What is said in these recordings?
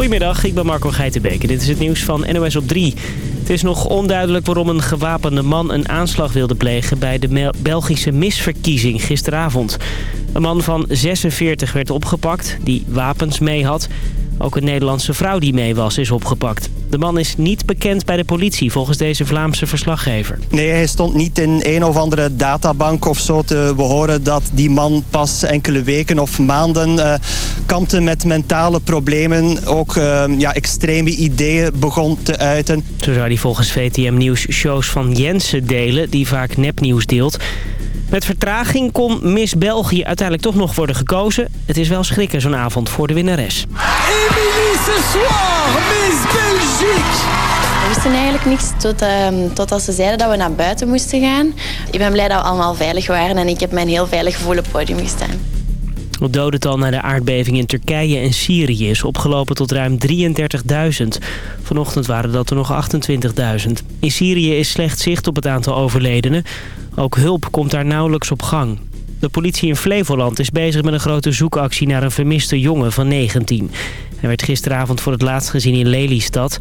Goedemiddag, ik ben Marco Geitenbeek dit is het nieuws van NOS op 3. Het is nog onduidelijk waarom een gewapende man een aanslag wilde plegen... bij de Belgische misverkiezing gisteravond. Een man van 46 werd opgepakt, die wapens mee had... Ook een Nederlandse vrouw die mee was is opgepakt. De man is niet bekend bij de politie volgens deze Vlaamse verslaggever. Nee, hij stond niet in een of andere databank of zo te behoren... dat die man pas enkele weken of maanden uh, kampte met mentale problemen. Ook uh, ja, extreme ideeën begon te uiten. Zo zou hij volgens VTM Nieuws shows van Jensen delen... die vaak nepnieuws deelt... Met vertraging kon Miss België uiteindelijk toch nog worden gekozen. Het is wel schrikken zo'n avond voor de winnares. Emilie ce soir, Miss Belgique! We wisten eigenlijk niks tot, uh, totdat ze zeiden dat we naar buiten moesten gaan. Ik ben blij dat we allemaal veilig waren en ik heb mijn heel veilig gevoel op het podium gestaan. Het dodental na de aardbeving in Turkije en Syrië is opgelopen tot ruim 33.000. Vanochtend waren dat er nog 28.000. In Syrië is slecht zicht op het aantal overledenen. Ook hulp komt daar nauwelijks op gang. De politie in Flevoland is bezig met een grote zoekactie naar een vermiste jongen van 19. Hij werd gisteravond voor het laatst gezien in Lelystad.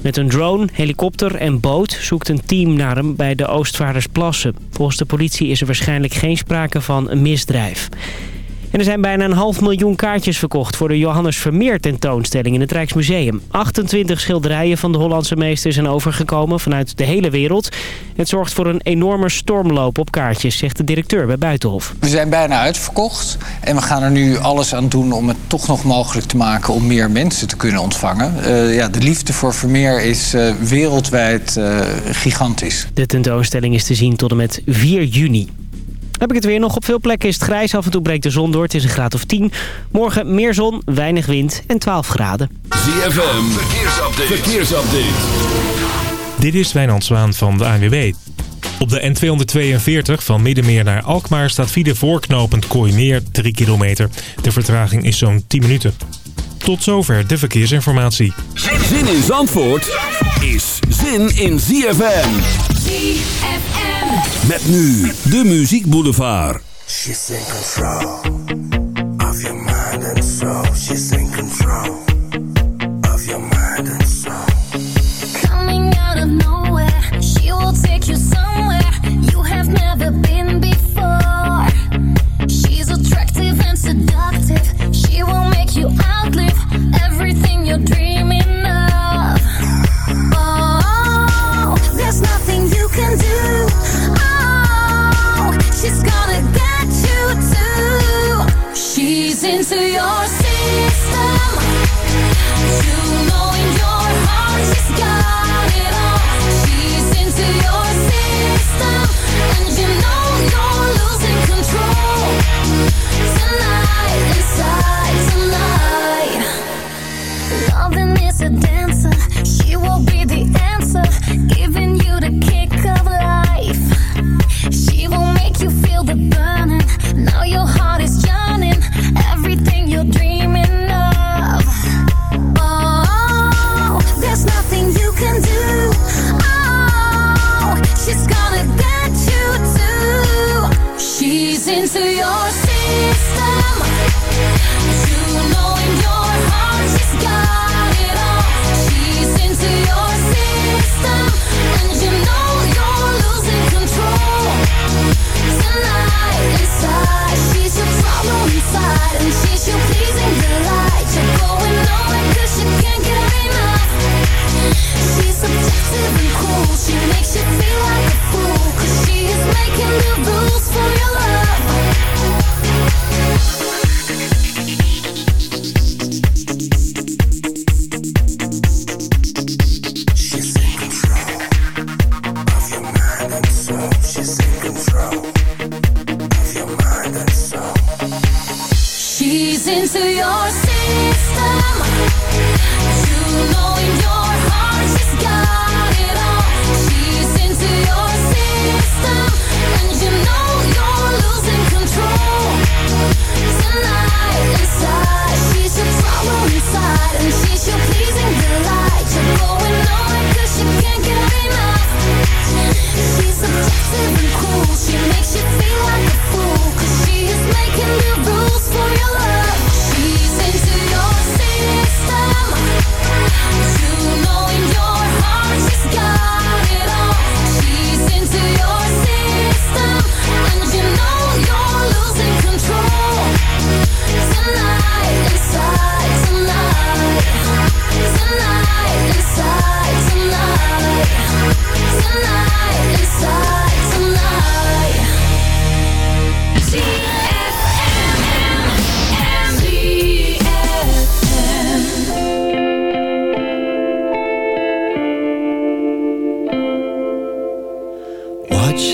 Met een drone, helikopter en boot zoekt een team naar hem bij de Oostvaardersplassen. Volgens de politie is er waarschijnlijk geen sprake van een misdrijf. En er zijn bijna een half miljoen kaartjes verkocht voor de Johannes Vermeer tentoonstelling in het Rijksmuseum. 28 schilderijen van de Hollandse meester zijn overgekomen vanuit de hele wereld. Het zorgt voor een enorme stormloop op kaartjes, zegt de directeur bij Buitenhof. We zijn bijna uitverkocht en we gaan er nu alles aan doen om het toch nog mogelijk te maken om meer mensen te kunnen ontvangen. Uh, ja, de liefde voor Vermeer is uh, wereldwijd uh, gigantisch. De tentoonstelling is te zien tot en met 4 juni. Heb ik het weer nog. Op veel plekken is het grijs. Af en toe breekt de zon door. Het is een graad of 10. Morgen meer zon, weinig wind en 12 graden. ZFM, verkeersupdate. verkeersupdate. Dit is Wijnand Zwaan van de ANWB. Op de N242 van Middenmeer naar Alkmaar staat file voorknopend Kooimeer 3 kilometer. De vertraging is zo'n 10 minuten. Tot zover de verkeersinformatie. Zin in Zandvoort is zin in ZFM. ZFM. Met nu de Muziek Boulevard. She's in control of your mind and soul. She's in control of your mind and soul. Coming out of nowhere, she will take you somewhere you have never been before. She's attractive and seductive. She will make you outlive everything you're dreaming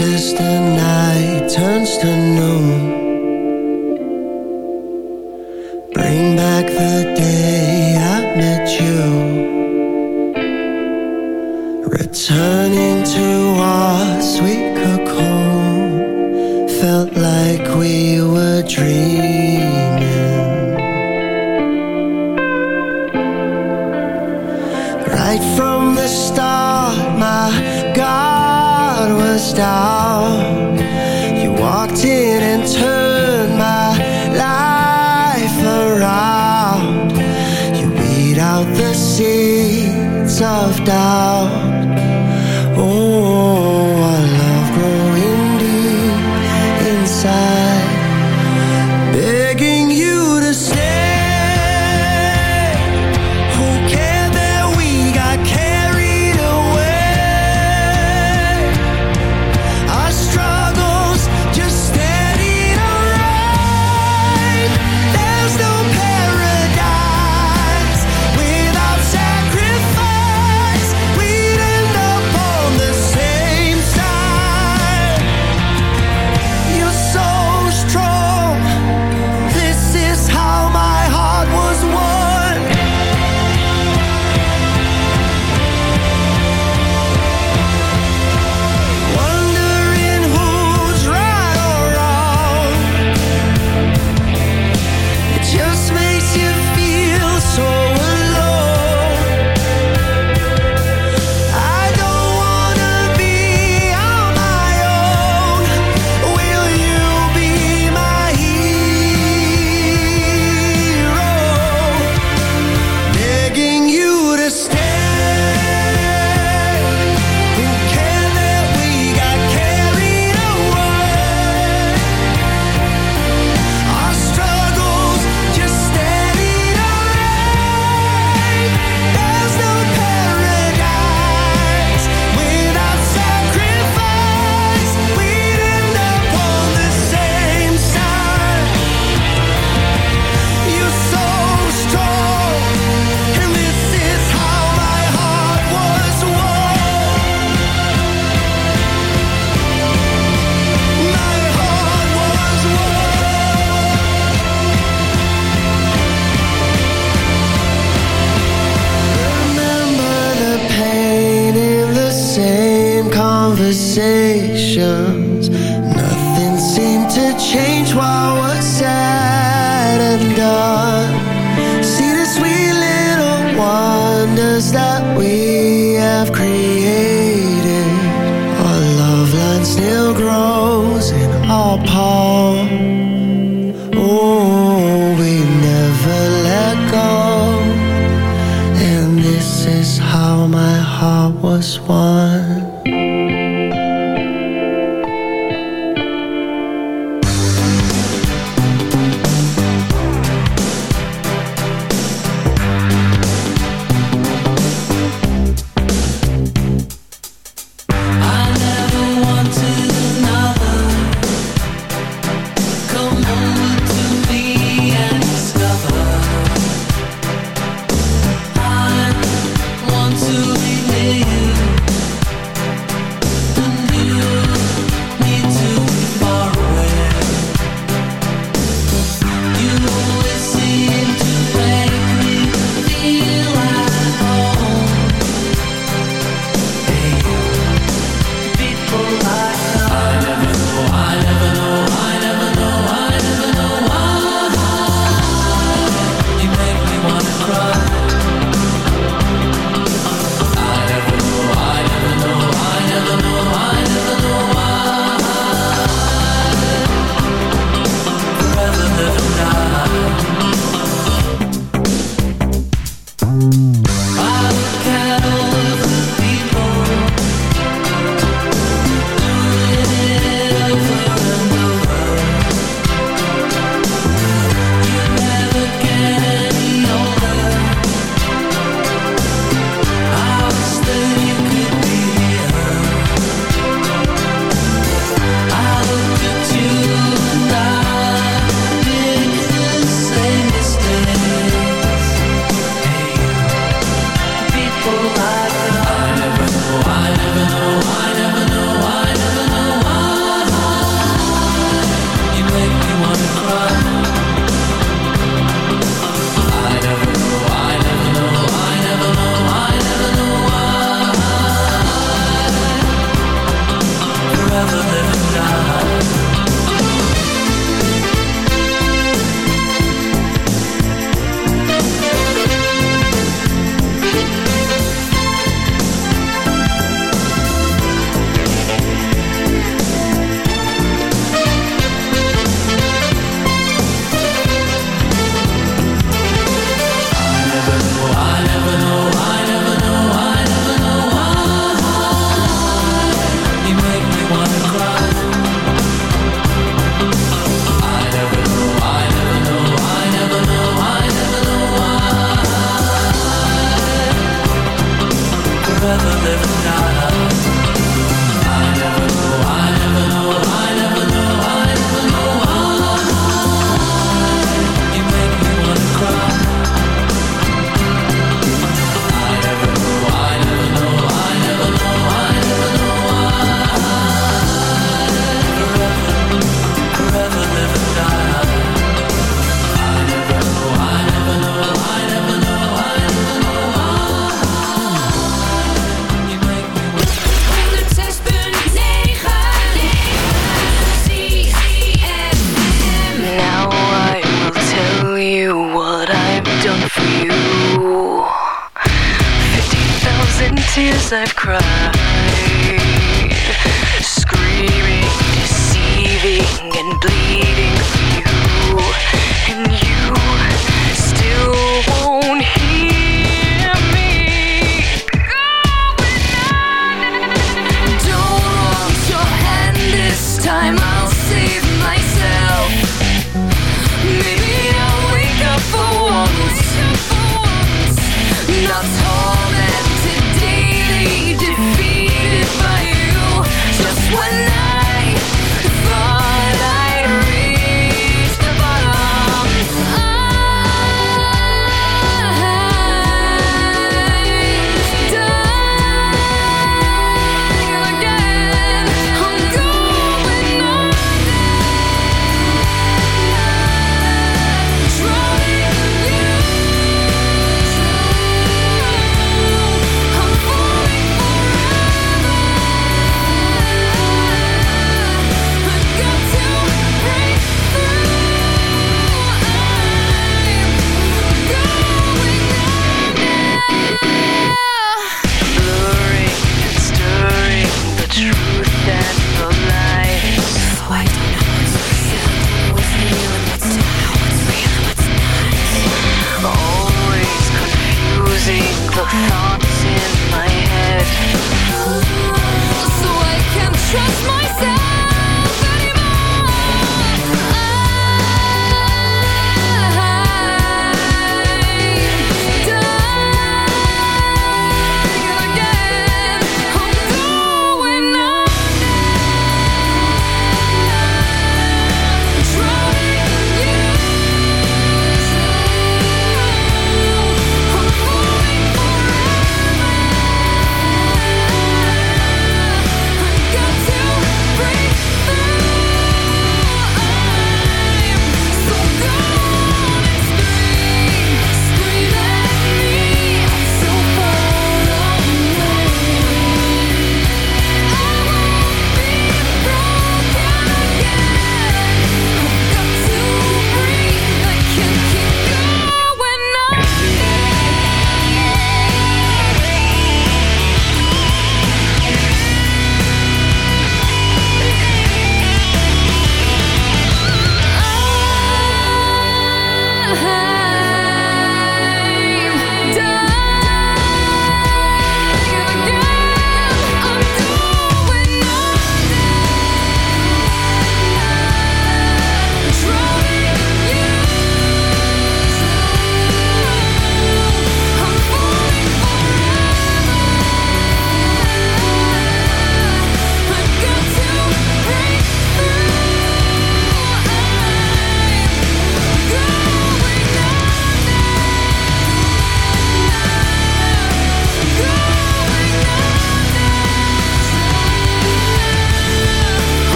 just the night turns to noon.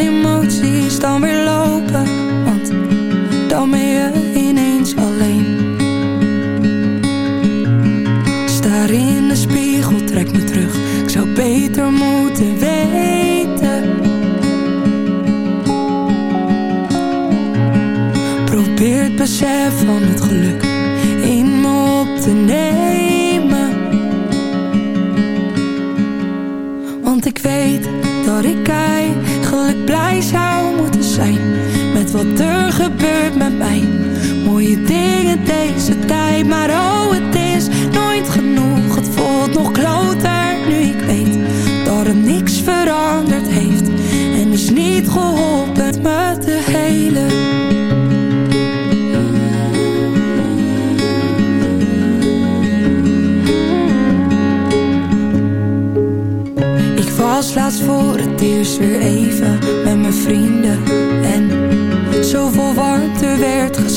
Gaan emoties dan weer lopen Want dan ben je ineens alleen. Staar in de spiegel, trek me terug. Ik zou beter moeten weten. Probeer het besef van het geluk in me op te nemen wat er gebeurt met mij. Mooie dingen deze tijd Maar oh het is nooit genoeg. Het voelt nog kloter nu ik weet Dat er niks veranderd heeft. En is niet geholpen met de hele Ik was laatst voor het eerst weer even met mijn vrienden En zoveel warmte werd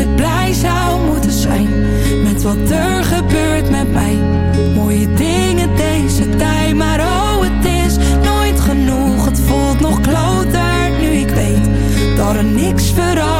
ik blij zou moeten zijn Met wat er gebeurt met mij. Mooie dingen deze tijd Maar oh het is nooit genoeg. Het voelt nog kloter nu ik weet Dat er niks veranderd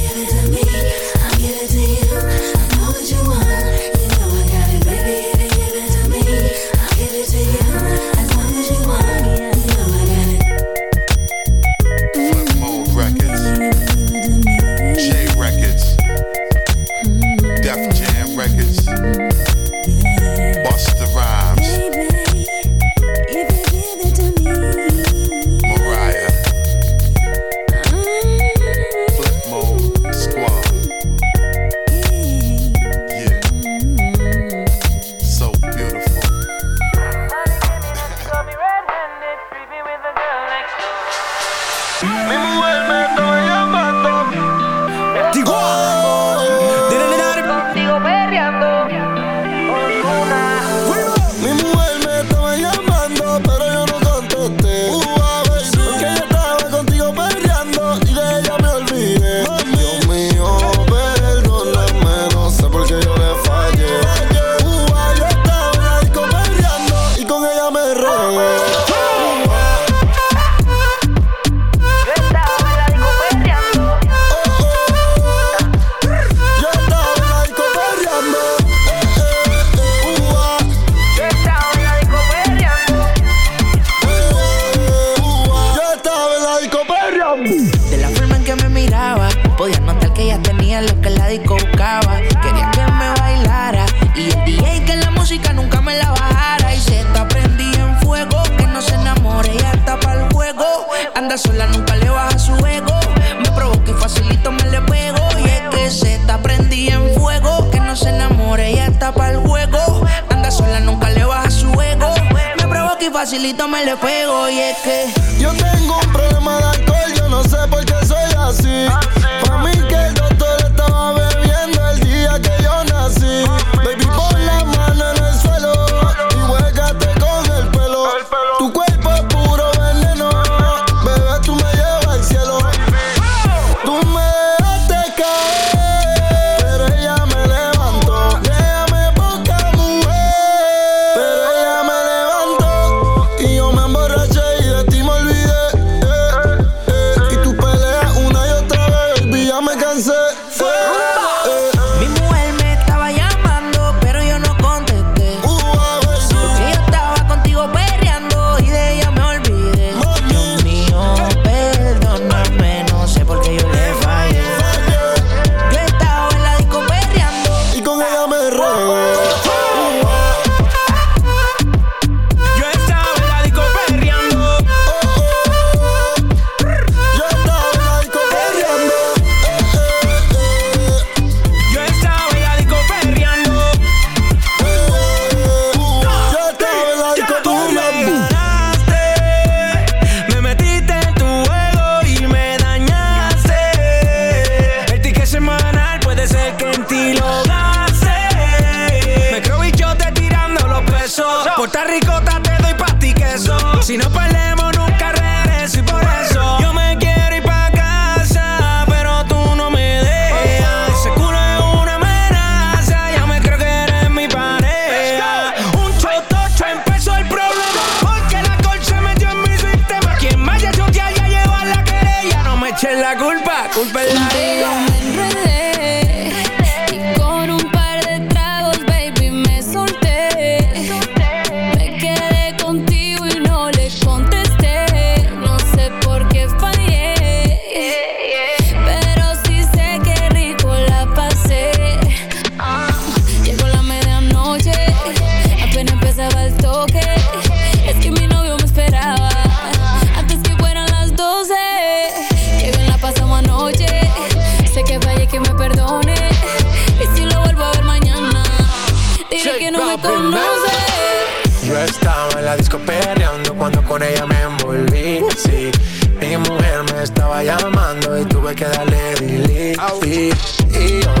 Yo estaba en la disco perreando cuando con ella me envolví. Sí, mi mujer me estaba llamando y tuve que darle delete. Y,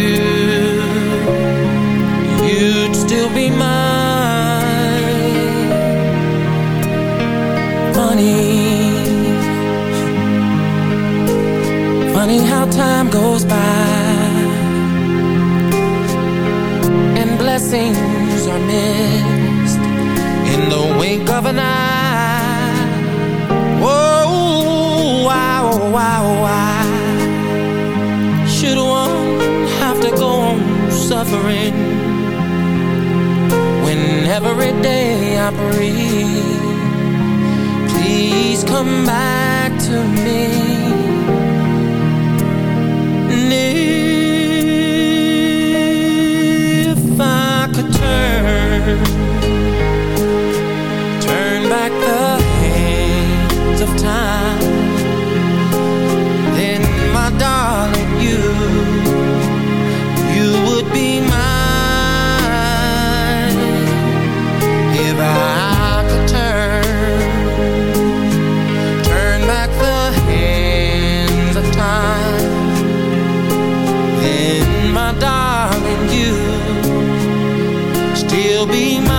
time goes by And blessings are missed In the wink of an eye oh, Whoa, oh, wow, oh, wow, wow. Should one have to go on suffering when every day I breathe? Please come back to me. Still be mine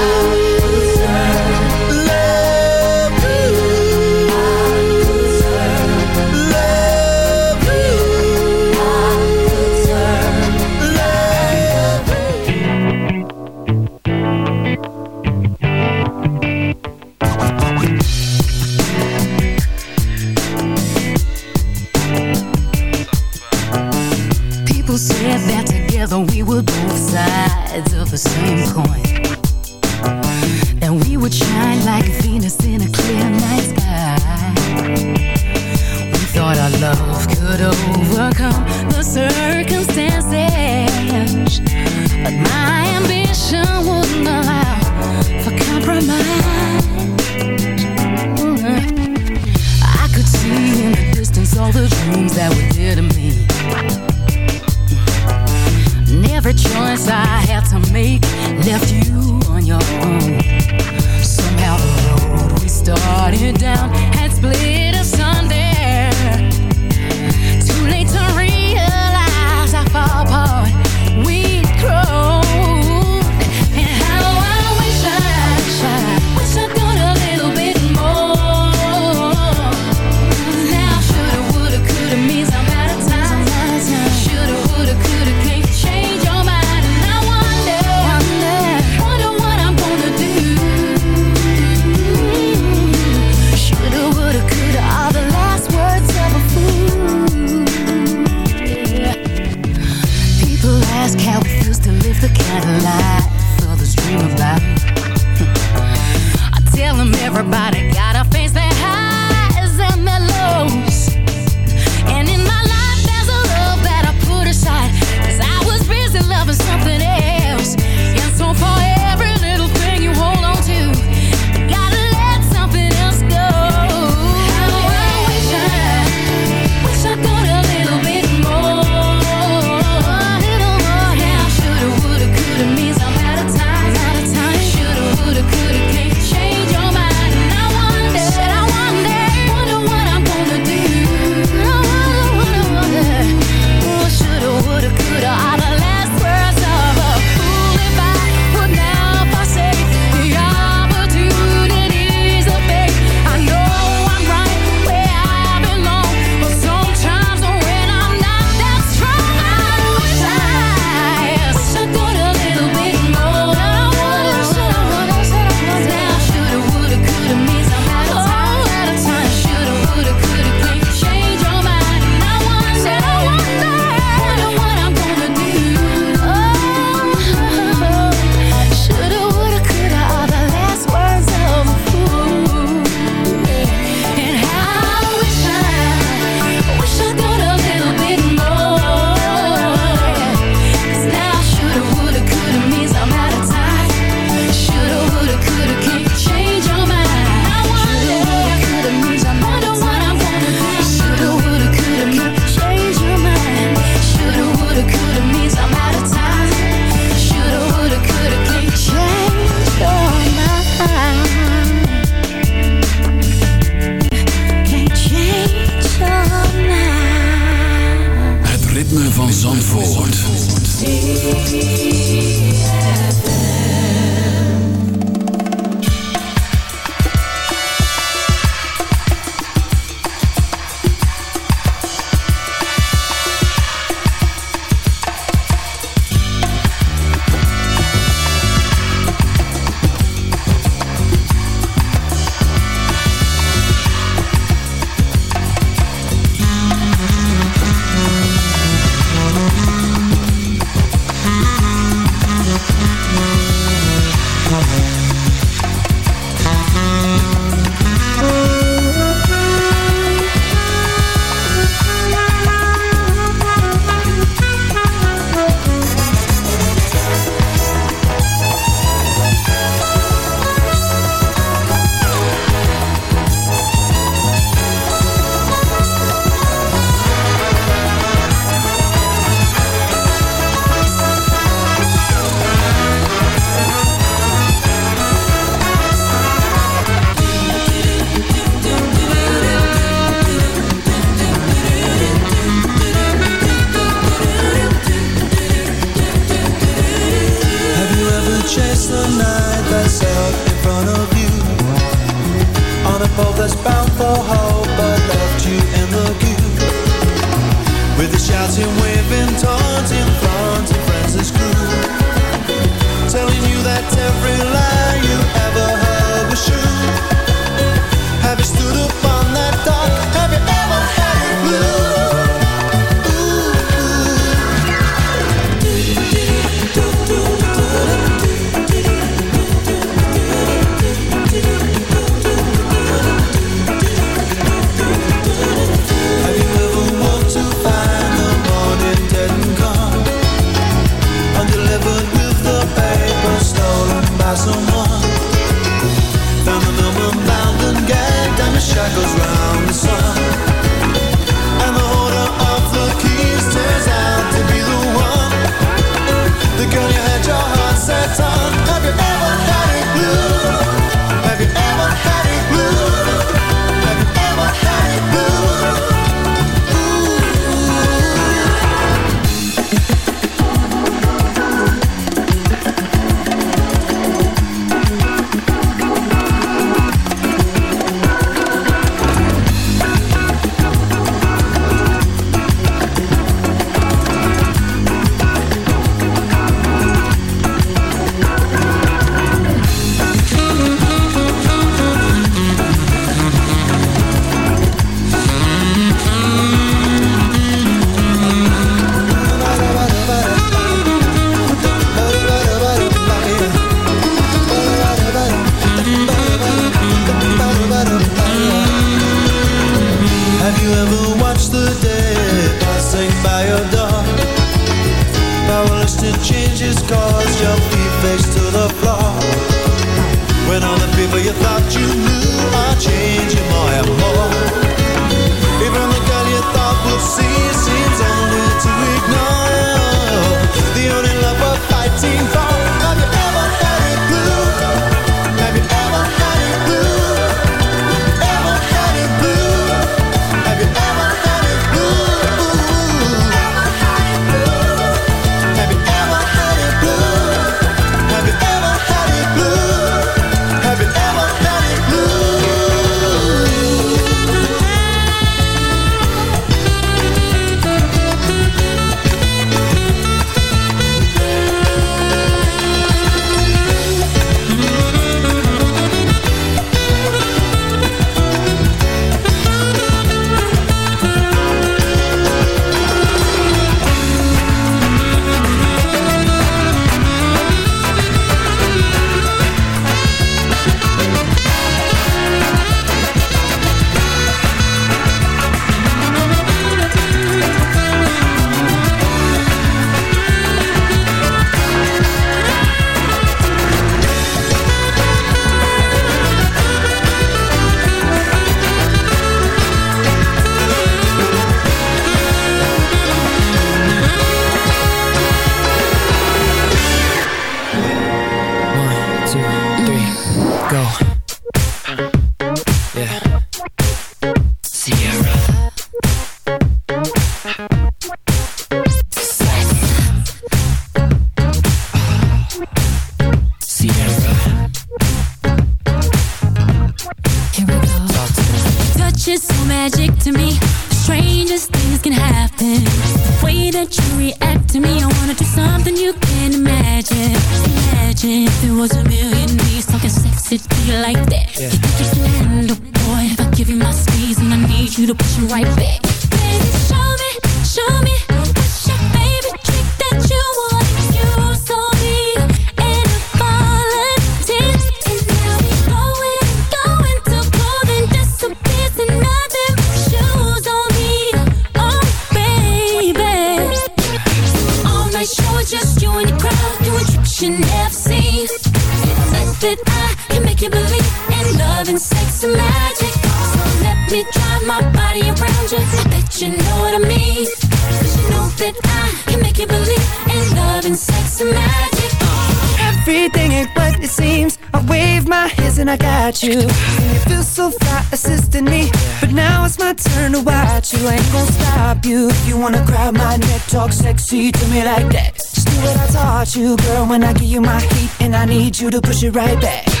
when I give you my heat and I need you to push it right back.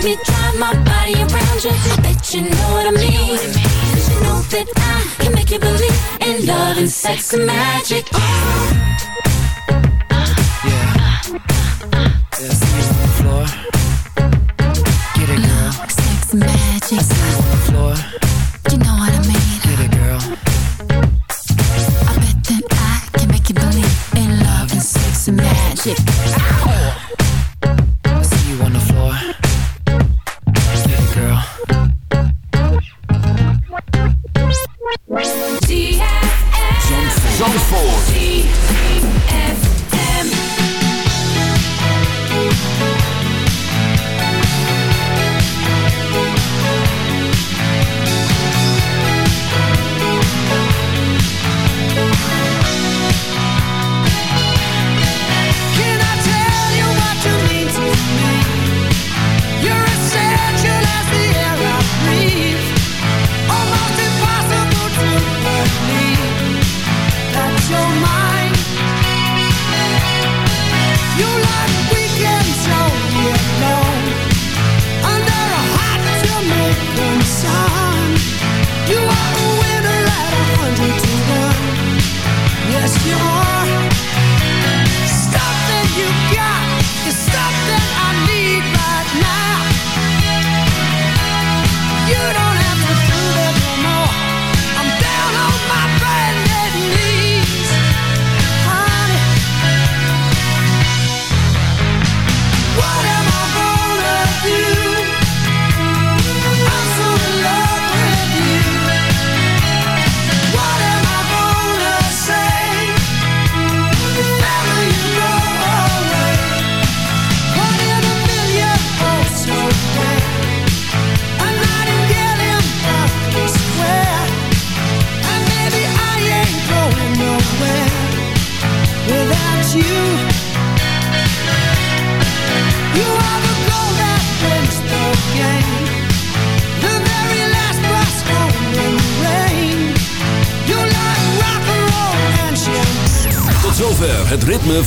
Let me drive my body around you. Bet you know what I mean. Cause you know that I can make you believe In love and sex and magic. Uh, yeah, yeah. Sex on the floor. Get it girl. Sex magic. Sex on the floor. You know what I